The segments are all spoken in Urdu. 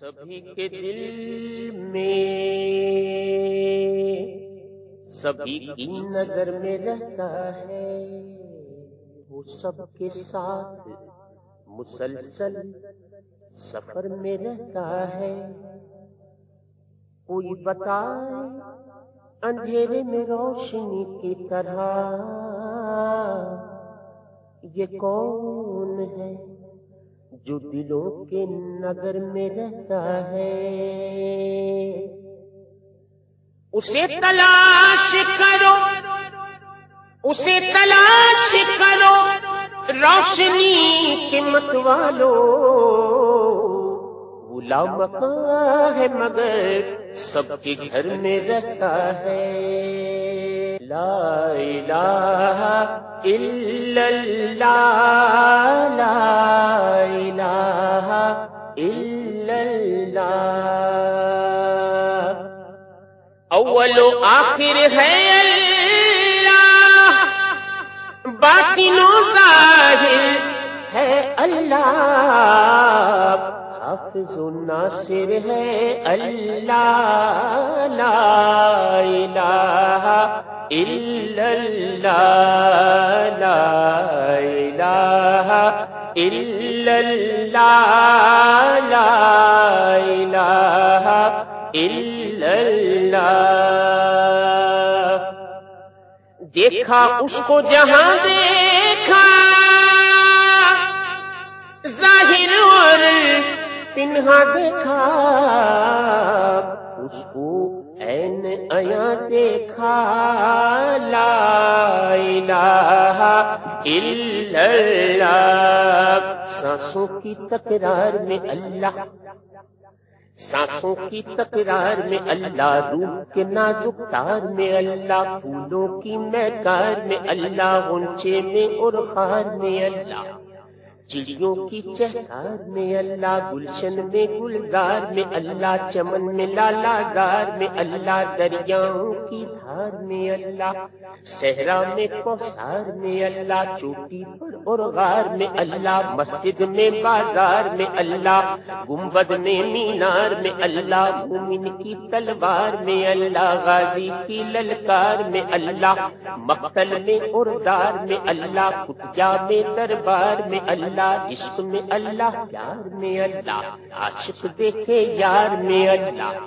سبھی کے دل میں سبھی کی نظر میں رہتا ہے۔ وہ سب کے ساتھ مسلسل سفر میں رہتا ہے۔ کوئی بتائے اندھیرے میں روشنی کی طرح یہ کون ہے؟ جو دلوں کے نظر میں رہتا ہے۔ اسے تلاش کرو، اسے تلاش کرو روشنی کے مت والو بلا مکان ہے مگر سب کے گھر میں رہتا ہے۔ لا الہ الا اللہ لا الہ الا اللہ اول و آخر ہے اللہ، باقی نو ظاہر ہے اللہ۔ حافظ و ناصر ہے اللہ، لا الہ الا اللہ لا الہ الا اللہ لا الہ الا اللہ دیکھا اس کو جہاں دیکھا، ظاہر اور پنہا دیکھا، اس کو این ایا دیکھا، لا الہ الا اللہ۔ سانسوں کی تکرار میں اللہ، سانسوں کی تکرار میں اللہ، روح کے نازک تار میں اللہ، پھولوں کی میکار میں اللہ، غنچے میں اور خار میں اللہ۔ چڑیوں کی چہکار میں اللہ گلشن میں گلزار میں اللہ چمن میں لالا گار میں اللہ دریاؤں کی دھار میں اللہ صحرا میں کوسار میں اللہ چوٹی پر اور غار میں اللہ مسجد میں بازار میں اللہ گنبد میں مینار میں اللہ مومن کی تلوار میں اللہ غازی کی للکار میں اللہ مقتل میں اور دار میں اللہ کتیا میں دربار میں اللہ اللہ عشق میں اللہ، پیار میں اللہ، عاشق دیکھے یار میں اللہ،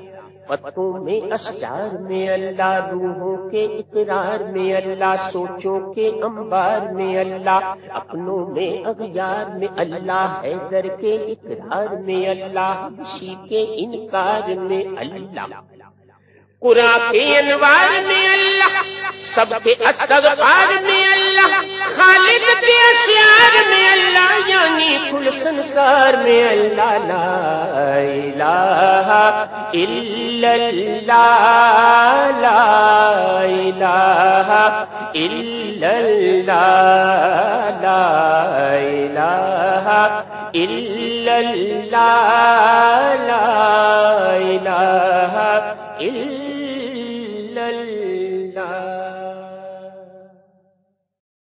پتوں میں اشجار میں اللہ، روحوں کے اقرار میں اللہ، سوچوں کے انبار میں اللہ، اپنوں میں اغیار میں اللہ، حیدر کے اقرار میں اللہ، خوشی کے انکار میں اللہ۔ قرآن کے انوار میں اللہ، سب کے استغفار میں خالد کے اشعار میں اللہ یعنی کل سنسار میں اللہ لا الہ الا اللہ لا الہ الا اللہ لا الہ الا اللہ لا الہ الا اللہ